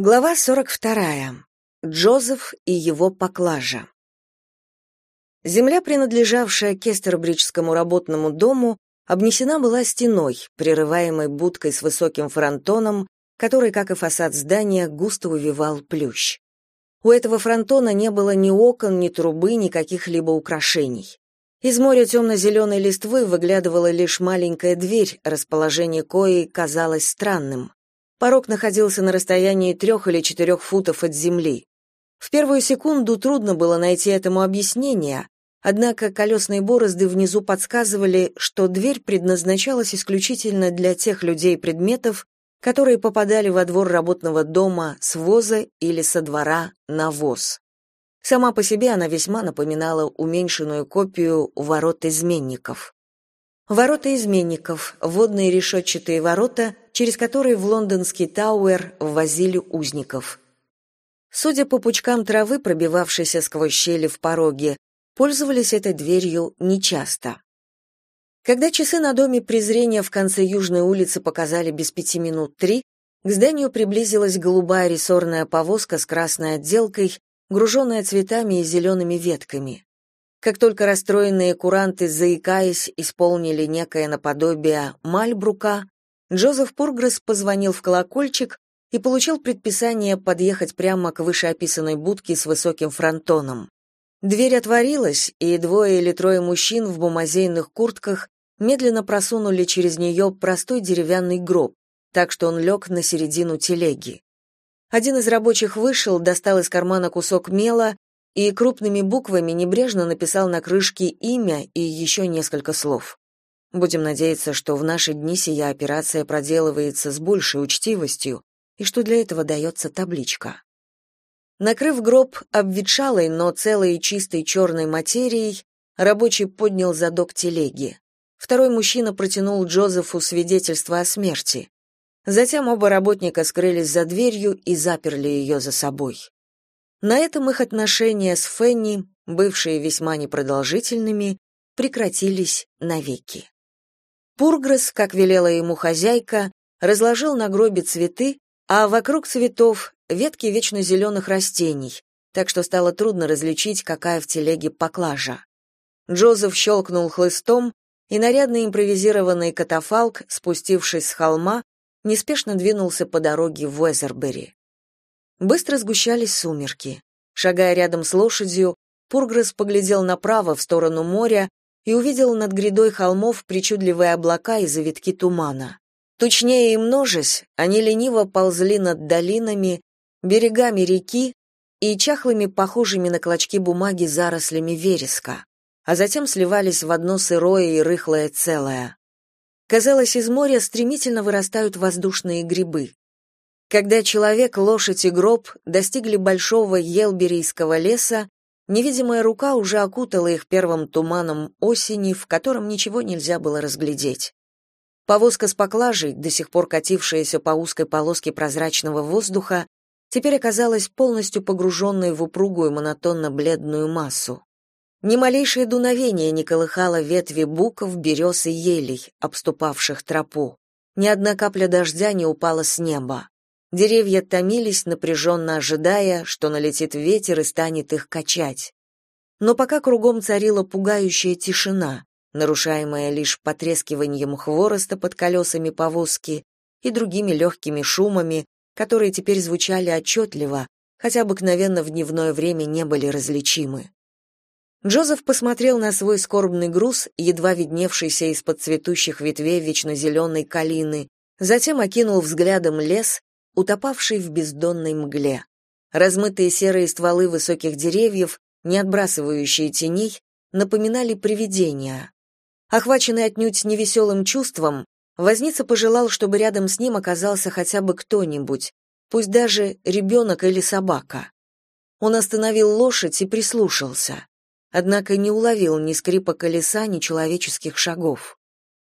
Глава 42. Джозеф и его поклажа. Земля, принадлежавшая Кестербриджскому работному дому, обнесена была стеной, прерываемой будкой с высоким фронтоном, который, как и фасад здания, густо увивал плющ. У этого фронтона не было ни окон, ни трубы, ни каких-либо украшений. Из моря темно-зеленой листвы выглядывала лишь маленькая дверь, расположение кои казалось странным. Порог находился на расстоянии трех или четырех футов от земли. В первую секунду трудно было найти этому объяснение, однако колесные борозды внизу подсказывали, что дверь предназначалась исключительно для тех людей и предметов, которые попадали во двор работного дома с воза или со двора на воз. Сама по себе она весьма напоминала уменьшенную копию ворот изменников. Ворота изменников, водные решетчатые ворота, через которые в лондонский Тауэр ввозили узников. Судя по пучкам травы, пробивавшейся сквозь щели в пороге, пользовались этой дверью нечасто. Когда часы на доме презрения в конце Южной улицы показали без пяти минут три, к зданию приблизилась голубая рессорная повозка с красной отделкой, груженная цветами и зелеными ветками. Как только расстроенные куранты, заикаясь, исполнили некое наподобие Мальбрука, Джозеф Пургресс позвонил в колокольчик и получил предписание подъехать прямо к вышеописанной будке с высоким фронтоном. Дверь отворилась, и двое или трое мужчин в бумазейных куртках медленно просунули через нее простой деревянный гроб, так что он лег на середину телеги. Один из рабочих вышел, достал из кармана кусок мела и крупными буквами небрежно написал на крышке имя и еще несколько слов. Будем надеяться, что в наши дни сия операция проделывается с большей учтивостью и что для этого дается табличка. Накрыв гроб обветшалой, но целой и чистой черной материей, рабочий поднял задок телеги. Второй мужчина протянул Джозефу свидетельство о смерти. Затем оба работника скрылись за дверью и заперли ее за собой. На этом их отношения с Фенни, бывшие весьма непродолжительными, прекратились навеки. Пургресс, как велела ему хозяйка, разложил на гробе цветы, а вокруг цветов ветки вечно зеленых растений, так что стало трудно различить, какая в телеге поклажа. Джозеф щелкнул хлыстом, и нарядный импровизированный катафалк, спустившись с холма, неспешно двинулся по дороге в Уэзербери. Быстро сгущались сумерки. Шагая рядом с лошадью, Пургресс поглядел направо в сторону моря и увидел над грядой холмов причудливые облака и завитки тумана. Тучнее и множась, они лениво ползли над долинами, берегами реки и чахлыми, похожими на клочки бумаги зарослями вереска, а затем сливались в одно сырое и рыхлое целое. Казалось, из моря стремительно вырастают воздушные грибы. Когда человек, лошадь и гроб достигли большого елберийского леса, невидимая рука уже окутала их первым туманом осени, в котором ничего нельзя было разглядеть. Повозка с поклажей, до сих пор катившаяся по узкой полоске прозрачного воздуха, теперь оказалась полностью погруженной в упругую монотонно-бледную массу. Ни малейшее дуновение не колыхало ветви буков, берез и елей, обступавших тропу. Ни одна капля дождя не упала с неба. Деревья томились, напряженно ожидая, что налетит ветер и станет их качать. Но пока кругом царила пугающая тишина, нарушаемая лишь потрескиванием хвороста под колесами повозки и другими легкими шумами, которые теперь звучали отчетливо, хотя обыкновенно в дневное время не были различимы. Джозеф посмотрел на свой скорбный груз, едва видневшийся из-под цветущих ветвей вечно калины, затем окинул взглядом лес, утопавший в бездонной мгле. Размытые серые стволы высоких деревьев, не отбрасывающие теней, напоминали привидения. Охваченный отнюдь невеселым чувством, возница пожелал, чтобы рядом с ним оказался хотя бы кто-нибудь, пусть даже ребенок или собака. Он остановил лошадь и прислушался, однако не уловил ни скрипа колеса, ни человеческих шагов.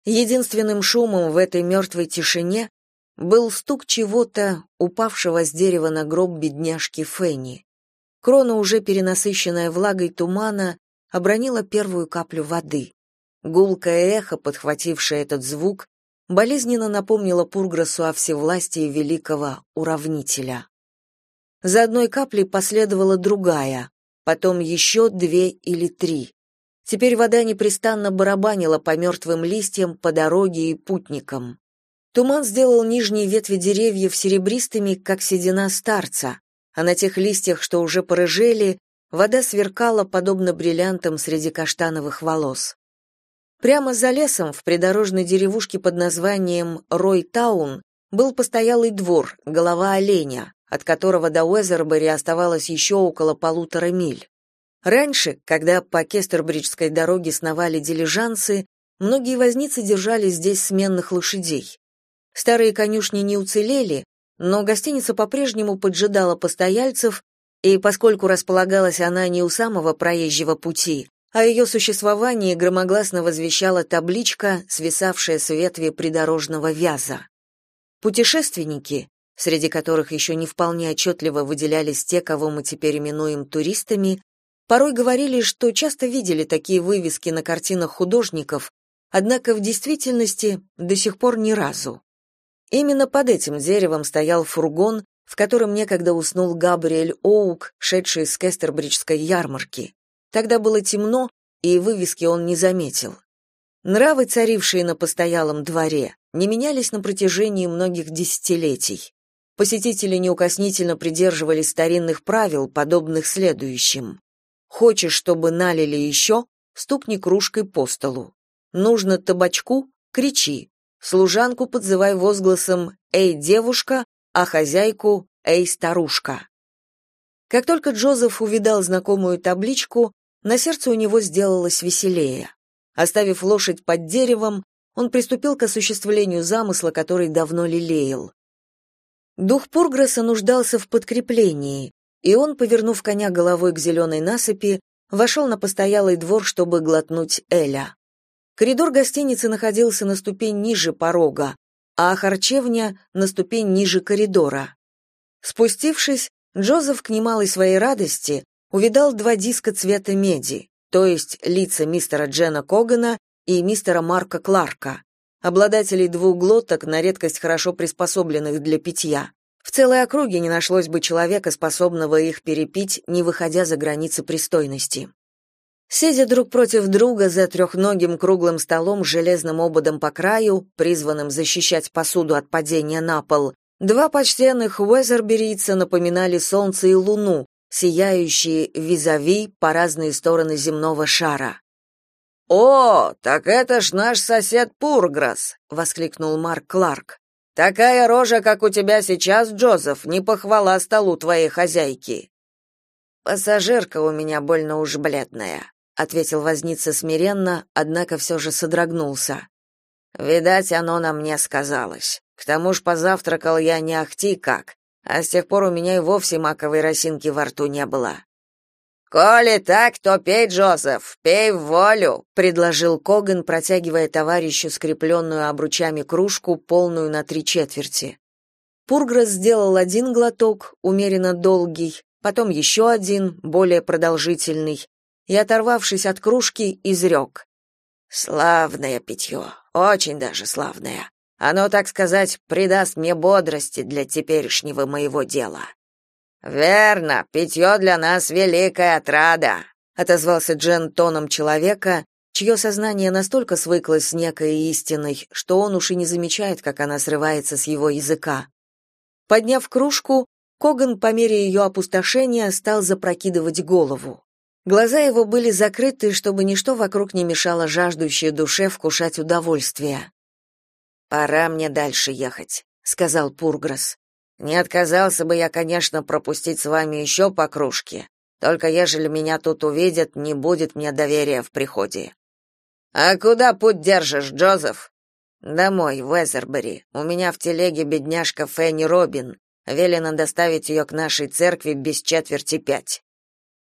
Единственным шумом в этой мертвой тишине был стук чего-то, упавшего с дерева на гроб бедняжки Фенни. Крона, уже перенасыщенная влагой тумана, обронила первую каплю воды. Гулкое эхо, подхватившее этот звук, болезненно напомнило Пурграсу о всевластии великого уравнителя. За одной каплей последовала другая, потом еще две или три. Теперь вода непрестанно барабанила по мертвым листьям, по дороге и путникам. Туман сделал нижние ветви деревьев серебристыми, как седина старца, а на тех листьях, что уже порыжели, вода сверкала, подобно бриллиантам среди каштановых волос. Прямо за лесом, в придорожной деревушке под названием Рой-таун, был постоялый двор, голова оленя, от которого до Уэзербери оставалось еще около полутора миль. Раньше, когда по Кестербриджской дороге сновали дилижансы, многие возницы держали здесь сменных лошадей. Старые конюшни не уцелели, но гостиница по-прежнему поджидала постояльцев, и поскольку располагалась она не у самого проезжего пути, о ее существовании громогласно возвещала табличка, свисавшая с ветви придорожного вяза. Путешественники, среди которых еще не вполне отчетливо выделялись те, кого мы теперь именуем туристами, Порой говорили, что часто видели такие вывески на картинах художников, однако в действительности до сих пор ни разу. Именно под этим деревом стоял фургон, в котором некогда уснул Габриэль Оук, шедший с Кестербриджской ярмарки. Тогда было темно, и вывески он не заметил. Нравы, царившие на постоялом дворе, не менялись на протяжении многих десятилетий. Посетители неукоснительно придерживались старинных правил, подобных следующим. Хочешь, чтобы налили еще? Стукни кружкой по столу. Нужно табачку? Кричи. Служанку подзывай возгласом «Эй, девушка!», а хозяйку «Эй, старушка!». Как только Джозеф увидал знакомую табличку, на сердце у него сделалось веселее. Оставив лошадь под деревом, он приступил к осуществлению замысла, который давно лелеял. Дух Пургресса нуждался в подкреплении, и он, повернув коня головой к зеленой насыпи, вошел на постоялый двор, чтобы глотнуть Эля. Коридор гостиницы находился на ступень ниже порога, а харчевня — на ступень ниже коридора. Спустившись, Джозеф к немалой своей радости увидал два диска цвета меди, то есть лица мистера Джена Когана и мистера Марка Кларка, обладателей двух глоток, на редкость хорошо приспособленных для питья. В целой округе не нашлось бы человека, способного их перепить, не выходя за границы пристойности. Сидя друг против друга за трехногим круглым столом с железным ободом по краю, призванным защищать посуду от падения на пол, два почтенных уэзерберийца напоминали солнце и луну, сияющие визави по разные стороны земного шара. «О, так это ж наш сосед Пурграсс!» — воскликнул Марк Кларк. Такая рожа, как у тебя сейчас, Джозеф, не похвала столу твоей хозяйки. Пассажирка у меня больно уж бледная, ответил возница смиренно, однако все же содрогнулся. Видать, оно на мне сказалось. К тому ж позавтракал я не ахти как, а с тех пор у меня и вовсе маковой росинки во рту не было. «Коли так, то пей, Джозеф, пей в волю», — предложил Коган, протягивая товарищу скрепленную обручами кружку, полную на три четверти. Пургресс сделал один глоток, умеренно долгий, потом еще один, более продолжительный, и, оторвавшись от кружки, изрек. «Славное питье, очень даже славное. Оно, так сказать, придаст мне бодрости для теперешнего моего дела». Верно, питье для нас великая отрада, отозвался Джен тоном человека, чье сознание настолько свыклось с некой истиной, что он уж и не замечает, как она срывается с его языка. Подняв кружку, Коган по мере ее опустошения стал запрокидывать голову. Глаза его были закрыты, чтобы ничто вокруг не мешало жаждущей душе вкушать удовольствие. «Пора мне дальше ехать», — сказал Пургресс. Не отказался бы я, конечно, пропустить с вами еще по кружке. Только ежели меня тут увидят, не будет мне доверия в приходе. А куда путь держишь, Джозеф? Домой, в Эзербери. У меня в телеге бедняжка Фенни Робин. Велено доставить ее к нашей церкви без четверти пять.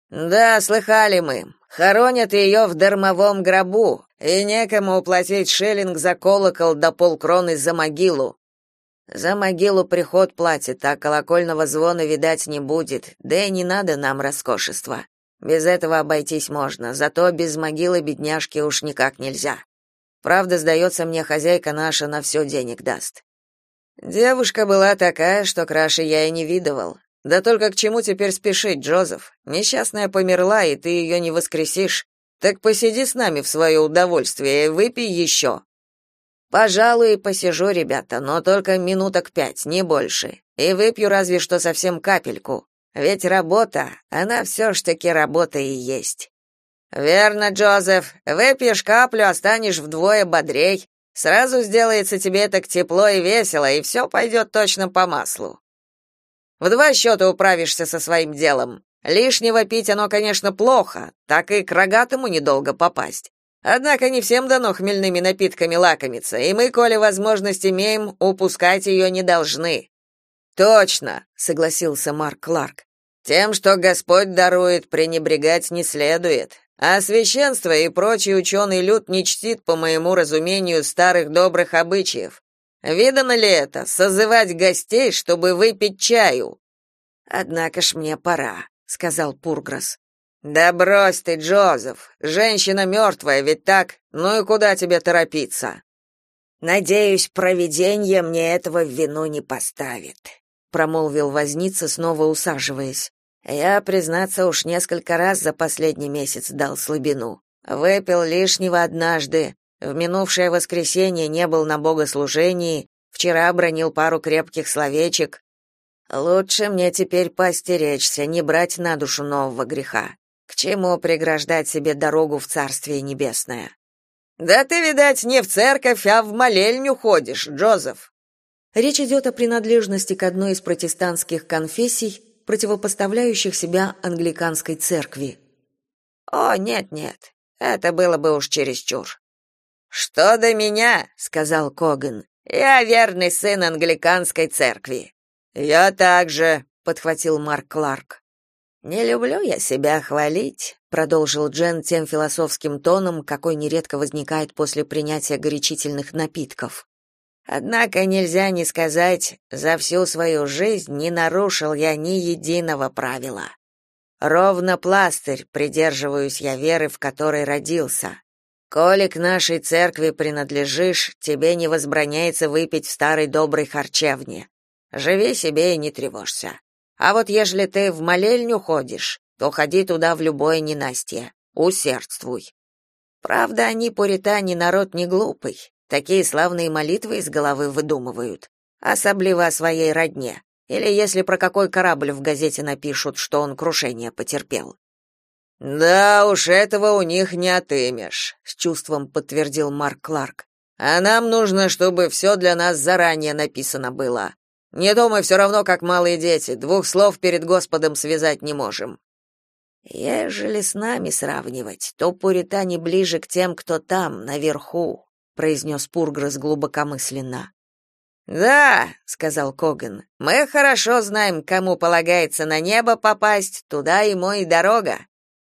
Да, слыхали мы. Хоронят ее в дармовом гробу, и некому уплатить шиллинг за колокол до полкроны за могилу. За могилу приход платит, а колокольного звона видать не будет. Да и не надо нам роскошества. Без этого обойтись можно, зато без могилы бедняжки уж никак нельзя. Правда, сдается мне, хозяйка наша на все денег даст. Девушка была такая, что краше я и не видывал. Да только к чему теперь спешить, Джозеф? Несчастная померла, и ты ее не воскресишь. Так посиди с нами в свое удовольствие и выпей еще». Пожалуй, посижу, ребята, но только минуток пять, не больше. И выпью разве что совсем капельку. Ведь работа, она все ж таки работа и есть. Верно, Джозеф. Выпьешь каплю, останешь вдвое бодрей. Сразу сделается тебе так тепло и весело, и все пойдет точно по маслу. В два счета управишься со своим делом. Лишнего пить оно, конечно, плохо, так и к рогатому недолго попасть. Однако не всем дано хмельными напитками лакомиться, и мы, коли возможность имеем, упускать ее не должны. Точно, согласился Марк Кларк. Тем, что Господь дарует, пренебрегать не следует. А священство и прочий ученый люд не чтит, по моему разумению, старых добрых обычаев. Видано ли это созывать гостей, чтобы выпить чаю? Однако ж мне пора, сказал Пурграс. Да брось ты, Джозеф. Женщина мертвая, ведь так? Ну и куда тебе торопиться? Надеюсь, провидение мне этого в вину не поставит, промолвил возница, снова усаживаясь. Я, признаться, уж несколько раз за последний месяц дал слабину. Выпил лишнего однажды, в минувшее воскресенье не был на богослужении, вчера бронил пару крепких словечек. Лучше мне теперь постеречься, не брать на душу нового греха. К чему преграждать себе дорогу в Царствие Небесное? Да ты, видать, не в церковь, а в молельню ходишь, Джозеф. Речь идет о принадлежности к одной из протестантских конфессий, противопоставляющих себя англиканской церкви. О, нет-нет, это было бы уж чересчур. Что до меня, сказал Коган. Я верный сын англиканской церкви. Я также, подхватил Марк Кларк. Не люблю я себя хвалить, продолжил Джен тем философским тоном, какой нередко возникает после принятия горячительных напитков. Однако нельзя не сказать, за всю свою жизнь не нарушил я ни единого правила. Ровно пластырь придерживаюсь я веры, в которой родился. Коли к нашей церкви принадлежишь, тебе не возбраняется выпить в старой доброй харчевне. Живи себе и не тревожься. А вот ежели ты в молельню ходишь, то ходи туда в любое ненастье. Усердствуй. Правда, они пуритане народ не глупый. Такие славные молитвы из головы выдумывают, особливо о своей родне. Или если про какой корабль в газете напишут, что он крушение потерпел. Да уж этого у них не отымешь, с чувством подтвердил Марк Кларк. А нам нужно, чтобы все для нас заранее написано было. Не то мы все равно как малые дети, двух слов перед Господом связать не можем. Ежели с нами сравнивать, то пуритане ближе к тем, кто там, наверху, произнес Пургресс глубокомысленно. Да, сказал Коган. Мы хорошо знаем, кому полагается на небо попасть, туда ему и дорога.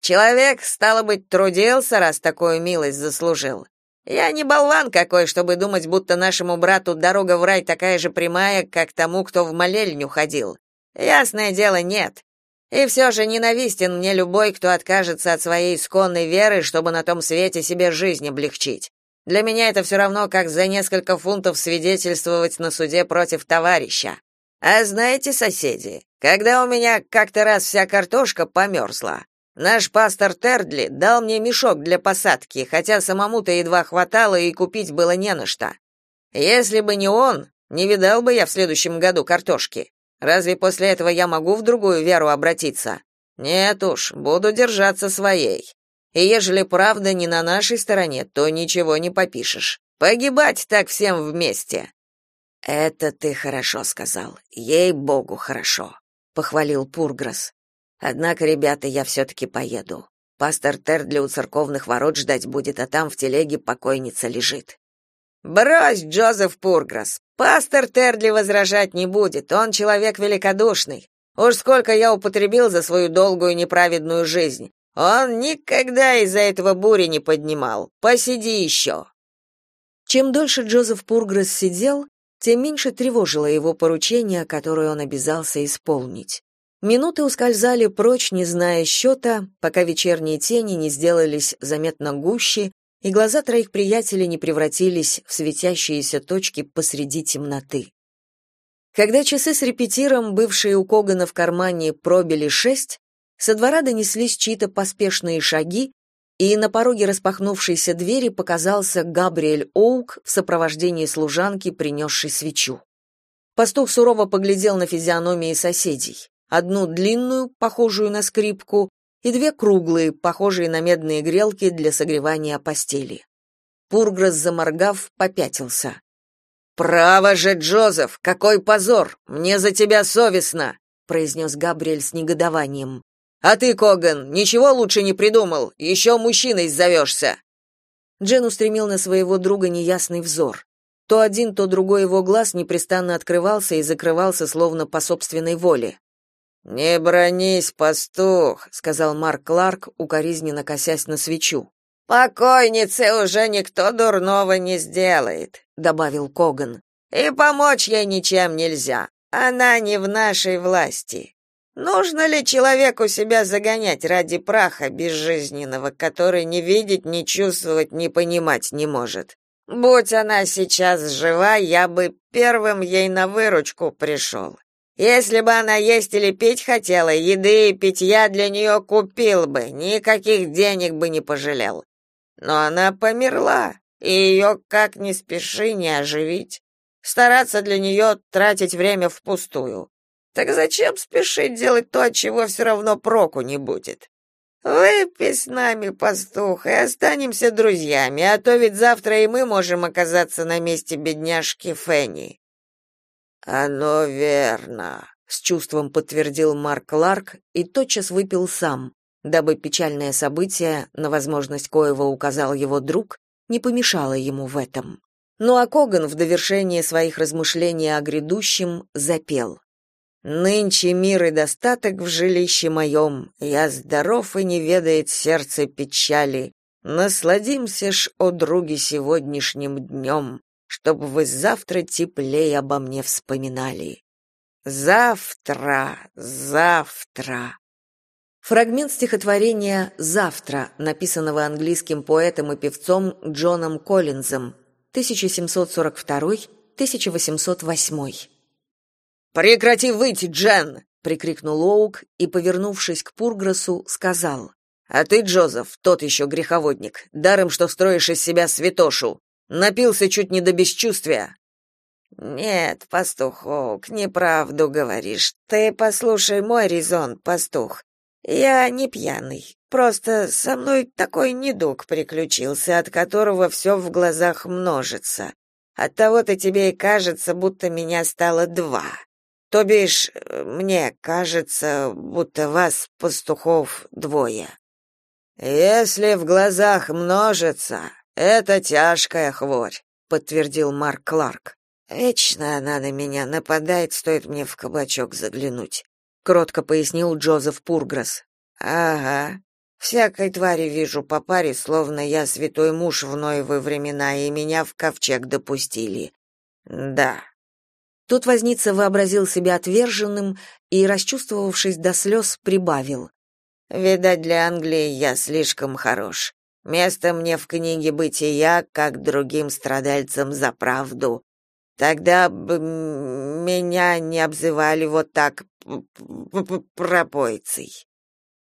Человек стало быть трудился, раз такую милость заслужил. Я не болван какой, чтобы думать, будто нашему брату дорога в рай такая же прямая, как тому, кто в молельню ходил. Ясное дело, нет. И все же ненавистен мне любой, кто откажется от своей исконной веры, чтобы на том свете себе жизнь облегчить. Для меня это все равно, как за несколько фунтов свидетельствовать на суде против товарища. А знаете, соседи, когда у меня как-то раз вся картошка померзла, Наш пастор Тердли дал мне мешок для посадки, хотя самому-то едва хватало и купить было не на что. Если бы не он, не видал бы я в следующем году картошки. Разве после этого я могу в другую веру обратиться? Нет уж, буду держаться своей. И ежели правда не на нашей стороне, то ничего не попишешь. Погибать так всем вместе. Это ты хорошо сказал. Ей-богу, хорошо, похвалил Пурграс. Однако, ребята, я все-таки поеду. Пастор Тердли у церковных ворот ждать будет, а там в телеге покойница лежит. Брось, Джозеф Пурграсс. Пастор Тердли возражать не будет, он человек великодушный. Уж сколько я употребил за свою долгую неправедную жизнь. Он никогда из-за этого бури не поднимал. Посиди еще». Чем дольше Джозеф Пургресс сидел, тем меньше тревожило его поручение, которое он обязался исполнить. Минуты ускользали прочь, не зная счета, пока вечерние тени не сделались заметно гуще, и глаза троих приятелей не превратились в светящиеся точки посреди темноты. Когда часы с репетиром, бывшие у Когана в кармане, пробили шесть, со двора донеслись чьи-то поспешные шаги, и на пороге распахнувшейся двери показался Габриэль Оук в сопровождении служанки, принесшей свечу. Пастух сурово поглядел на физиономии соседей. Одну длинную, похожую на скрипку, и две круглые, похожие на медные грелки для согревания постели. Пургресс, заморгав, попятился. «Право же, Джозеф, какой позор! Мне за тебя совестно!» произнес Габриэль с негодованием. «А ты, Коган, ничего лучше не придумал? Еще мужчиной зовешься!» Джен устремил на своего друга неясный взор. То один, то другой его глаз непрестанно открывался и закрывался, словно по собственной воле. «Не бронись, пастух», — сказал Марк Кларк, укоризненно косясь на свечу. «Покойнице уже никто дурного не сделает», — добавил Коган. «И помочь ей ничем нельзя. Она не в нашей власти. Нужно ли человеку себя загонять ради праха безжизненного, который ни видеть, ни чувствовать, ни понимать не может? Будь она сейчас жива, я бы первым ей на выручку пришел. Если бы она есть или пить хотела, еды и питья для нее купил бы, никаких денег бы не пожалел. Но она померла, и ее как ни спеши не оживить. Стараться для нее тратить время впустую. Так зачем спешить делать то, от чего все равно проку не будет? Выпей с нами, пастух, и останемся друзьями, а то ведь завтра и мы можем оказаться на месте бедняжки Фенни. Оно верно, с чувством подтвердил Марк Ларк и тотчас выпил сам, дабы печальное событие, на возможность коего указал его друг, не помешало ему в этом. Ну а Коган в довершение своих размышлений о грядущем запел. Нынче мир и достаток в жилище моем, я здоров и не ведает сердце печали. Насладимся ж, о други, сегодняшним днем, чтоб вы завтра теплее обо мне вспоминали. Завтра, завтра. Фрагмент стихотворения «Завтра», написанного английским поэтом и певцом Джоном Коллинзом, 1742-1808. «Прекрати выйти, Джен!» — прикрикнул Оук и, повернувшись к Пурграсу, сказал. «А ты, Джозеф, тот еще греховодник, даром, что строишь из себя святошу. Напился чуть не до бесчувствия». «Нет, пастух Оук, неправду говоришь. Ты послушай мой резон, пастух. Я не пьяный, просто со мной такой недуг приключился, от которого все в глазах множится. Оттого-то тебе и кажется, будто меня стало два. То бишь, мне кажется, будто вас, пастухов, двое. Если в глазах множится, это тяжкая хворь, подтвердил Марк Кларк. Вечно она на меня нападает, стоит мне в кабачок заглянуть, кротко пояснил Джозеф Пургресс. Ага. Всякой твари вижу по паре, словно я святой муж в Ноевы времена, и меня в ковчег допустили. Да, Тут возница вообразил себя отверженным и, расчувствовавшись до слез, прибавил. «Видать, для Англии я слишком хорош. Место мне в книге бытия, как другим страдальцам за правду. Тогда бы меня не обзывали вот так пропойцей».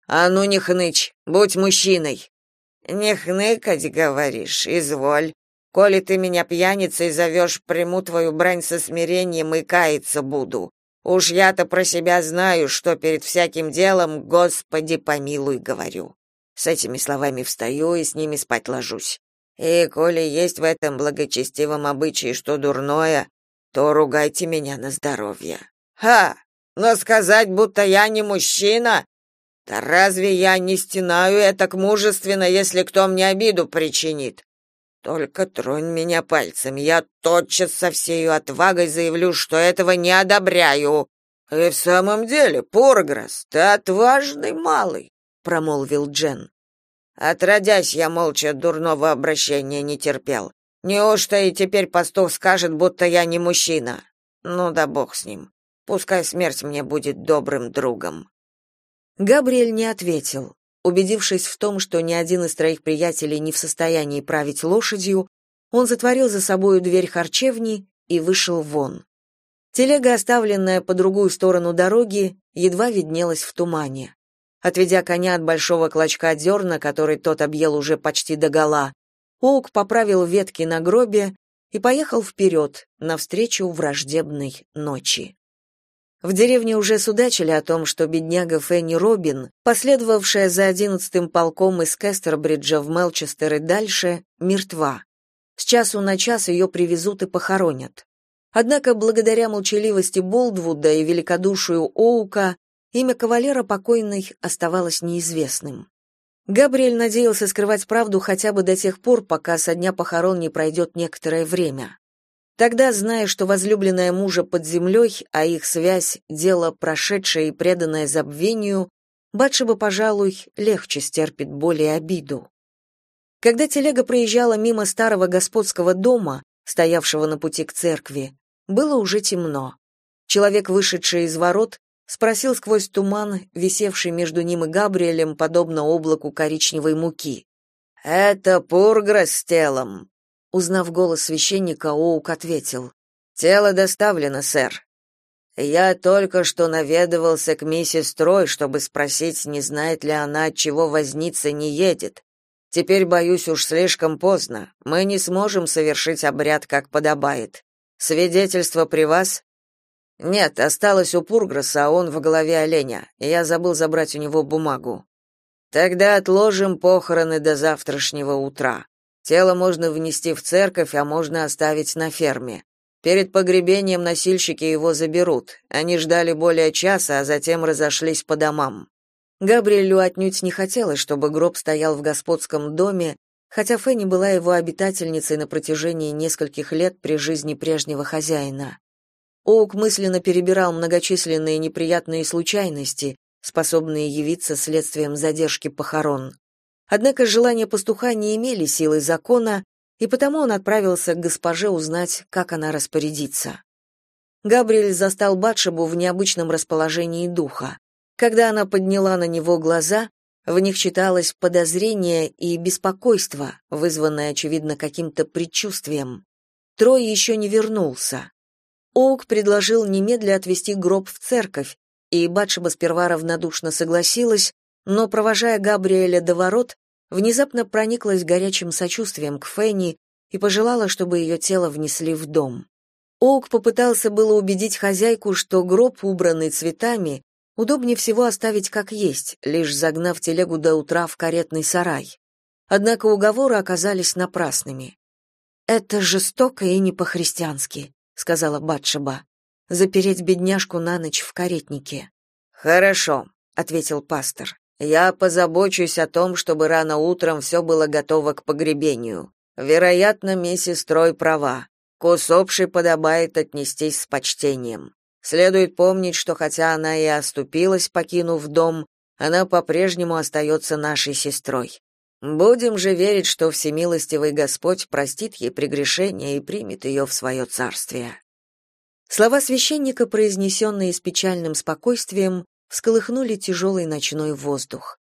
«А ну не хнычь, будь мужчиной!» «Не хныкать, говоришь, изволь. Коли ты меня пьяницей зовешь, приму твою брань со смирением и каяться буду. Уж я-то про себя знаю, что перед всяким делом «Господи, помилуй» говорю. С этими словами встаю и с ними спать ложусь. И коли есть в этом благочестивом обычае что дурное, то ругайте меня на здоровье. Ха! Но сказать, будто я не мужчина? Да разве я не стенаю это к мужественно, если кто мне обиду причинит? Только тронь меня пальцем, я тотчас со всей отвагой заявлю, что этого не одобряю. И в самом деле, Порграс, ты отважный малый, промолвил Джен. Отродясь, я молча дурного обращения не терпел. Неужто и теперь пастух скажет, будто я не мужчина? Ну да бог с ним. Пускай смерть мне будет добрым другом. Габриэль не ответил. Убедившись в том, что ни один из троих приятелей не в состоянии править лошадью, он затворил за собою дверь харчевни и вышел вон. Телега, оставленная по другую сторону дороги, едва виднелась в тумане. Отведя коня от большого клочка дерна, который тот объел уже почти догола, Оук поправил ветки на гробе и поехал вперед, навстречу враждебной ночи. В деревне уже судачили о том, что бедняга Фенни Робин, последовавшая за одиннадцатым полком из Кестербриджа в Мелчестер и дальше, мертва. С часу на час ее привезут и похоронят. Однако, благодаря молчаливости Болдвуда и великодушию Оука, имя кавалера покойной оставалось неизвестным. Габриэль надеялся скрывать правду хотя бы до тех пор, пока со дня похорон не пройдет некоторое время. Тогда, зная, что возлюбленная мужа под землей, а их связь — дело прошедшее и преданное забвению, Батшеба, пожалуй, легче стерпит боль и обиду. Когда телега проезжала мимо старого господского дома, стоявшего на пути к церкви, было уже темно. Человек, вышедший из ворот, спросил сквозь туман, висевший между ним и Габриэлем, подобно облаку коричневой муки. «Это пургра с телом». Узнав голос священника, Оук ответил. «Тело доставлено, сэр. Я только что наведывался к миссис Трой, чтобы спросить, не знает ли она, от чего возница не едет. Теперь, боюсь, уж слишком поздно. Мы не сможем совершить обряд, как подобает. Свидетельство при вас? Нет, осталось у Пургроса, а он в голове оленя. Я забыл забрать у него бумагу. Тогда отложим похороны до завтрашнего утра. Тело можно внести в церковь, а можно оставить на ферме. Перед погребением носильщики его заберут. Они ждали более часа, а затем разошлись по домам. Габриэлю отнюдь не хотелось, чтобы гроб стоял в господском доме, хотя Фенни была его обитательницей на протяжении нескольких лет при жизни прежнего хозяина. Оук мысленно перебирал многочисленные неприятные случайности, способные явиться следствием задержки похорон. Однако желания пастуха не имели силы закона, и потому он отправился к госпоже узнать, как она распорядится. Габриэль застал Батшебу в необычном расположении духа. Когда она подняла на него глаза, в них читалось подозрение и беспокойство, вызванное, очевидно, каким-то предчувствием. Трой еще не вернулся. Оук предложил немедля отвезти гроб в церковь, и Батшеба сперва равнодушно согласилась, но, провожая Габриэля до ворот, внезапно прониклась горячим сочувствием к Фенни и пожелала, чтобы ее тело внесли в дом. Оук попытался было убедить хозяйку, что гроб, убранный цветами, Удобнее всего оставить как есть, лишь загнав телегу до утра в каретный сарай. Однако уговоры оказались напрасными. «Это жестоко и не по-христиански», — сказала Батшеба. «Запереть бедняжку на ночь в каретнике». «Хорошо», — ответил пастор. «Я позабочусь о том, чтобы рано утром все было готово к погребению. Вероятно, миссис Трой права. К усопшей подобает отнестись с почтением. Следует помнить, что хотя она и оступилась, покинув дом, она по-прежнему остается нашей сестрой. Будем же верить, что всемилостивый Господь простит ей прегрешение и примет ее в свое царствие. Слова священника, произнесенные с печальным спокойствием, всколыхнули тяжелый ночной воздух.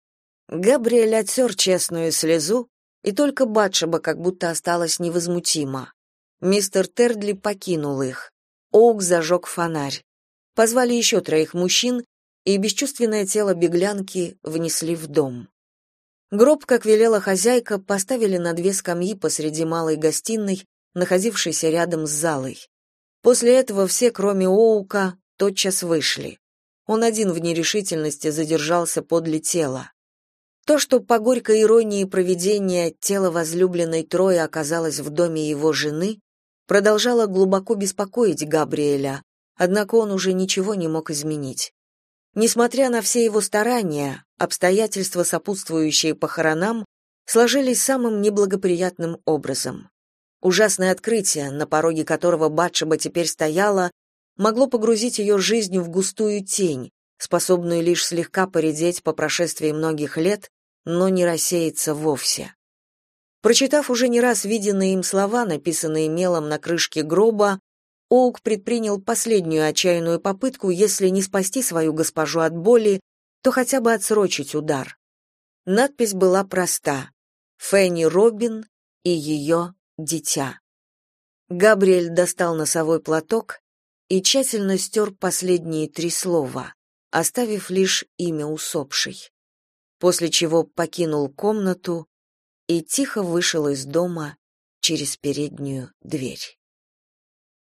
Габриэль отсер честную слезу, и только Батшеба как будто осталась невозмутима. Мистер Тердли покинул их. Оук зажег фонарь. Позвали еще троих мужчин, и бесчувственное тело беглянки внесли в дом. Гроб, как велела хозяйка, поставили на две скамьи посреди малой гостиной, находившейся рядом с залой. После этого все, кроме Оука, тотчас вышли. Он один в нерешительности задержался подле тела. То, что по горькой иронии провидения тело возлюбленной Трои оказалось в доме его жены, продолжало глубоко беспокоить Габриэля, Однако он уже ничего не мог изменить. Несмотря на все его старания, обстоятельства, сопутствующие похоронам, сложились самым неблагоприятным образом. Ужасное открытие, на пороге которого Батшеба теперь стояла, могло погрузить ее жизнь в густую тень, способную лишь слегка поредеть по прошествии многих лет, но не рассеяться вовсе. Прочитав уже не раз виденные им слова, написанные мелом на крышке гроба, Оук предпринял последнюю отчаянную попытку, если не спасти свою госпожу от боли, то хотя бы отсрочить удар. Надпись была проста: Фенни Робин и ее дитя. Габриэль достал носовой платок и тщательно стер последние три слова, оставив лишь имя усопшей. После чего покинул комнату и тихо вышел из дома через переднюю дверь.